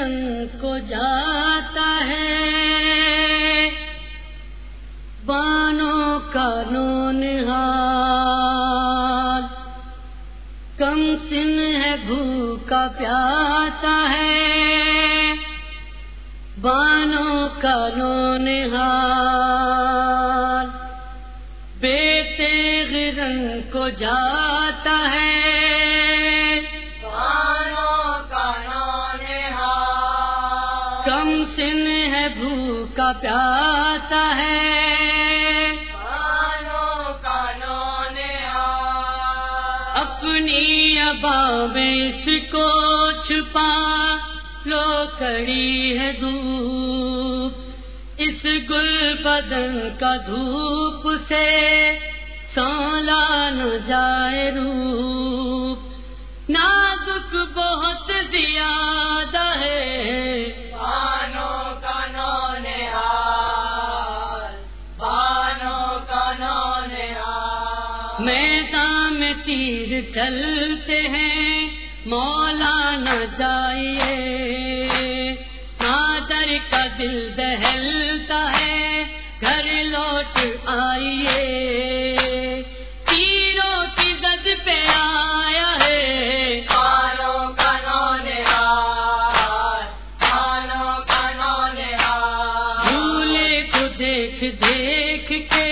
رنگ کو جاتا ہے۔ بانوں کا نون کم سن ہے بھوکا پیاتا ہے۔ بانوں کا نون حال بیٹے رنگ کو جاتا ہے۔ ہے بھوکا پیاتا ہے۔ اپنی اباب اس کو چھپا لو کڑی ہے دھوپ۔ اس گل بدن کا دھوپ سے سولا نہ جائے روپ۔ نازک بہت زیادہ ہے میدان میں تیر چلتے ہیں، مولا نہ جائیے مادر کا دل دہلتا ہے، گھر لوٹ آئیے۔ تیروں کی گد پہ آیا ہے۔ جھولے کو دیکھ دیکھ کے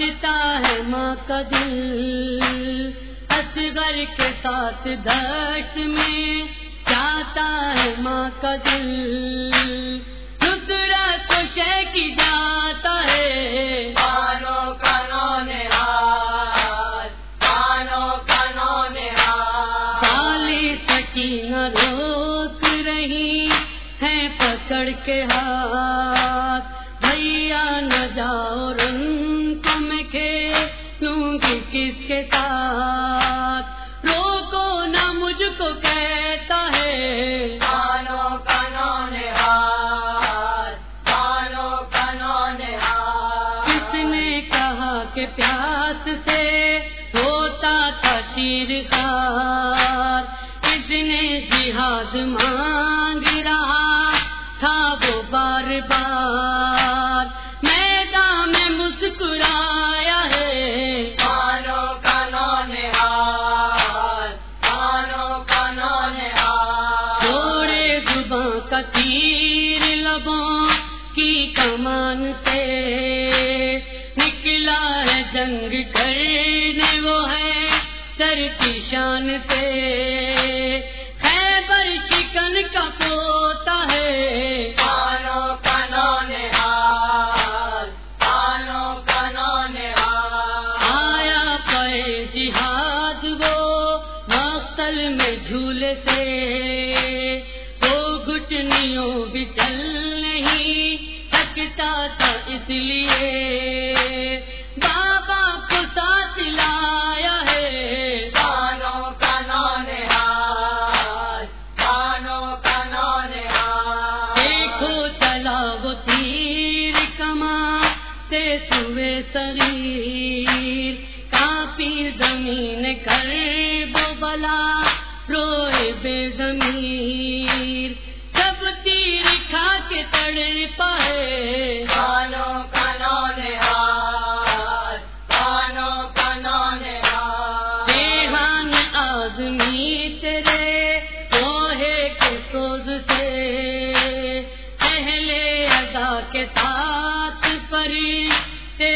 ہٹتا ہے ماں کا دل۔ اصغر کے ساتھ دشت میں جاتا ہے ماں کا دل۔ تو کی جاتا ہے۔ روک رہی ہے پکڑ کے ہاتھ۔ کے ساتھ۔ روکو نہ مجھ کو کہتا ہے۔ کس نے کہا کہ پیاس سے ہوتا تھا شیر خار کس نے جہاد مانگ کی کمان سے نکلا ہے جنگ کرنے وہ ہے سر کی شان سے۔ خیبر شکن کا پوتا ہے۔ آیا پے جہاد وہ مقتل میں جھولے سے۔ وہ گٹنیوں بھی چل نہیں سکتا تھا اس لیے۔ بابا کو ساتھ لایا ہے۔ دیکھو چلا وہ تیر کما سے سوے شریر کافی زمین کر بلا روئے بے زمیر کے ساتھ فرشتے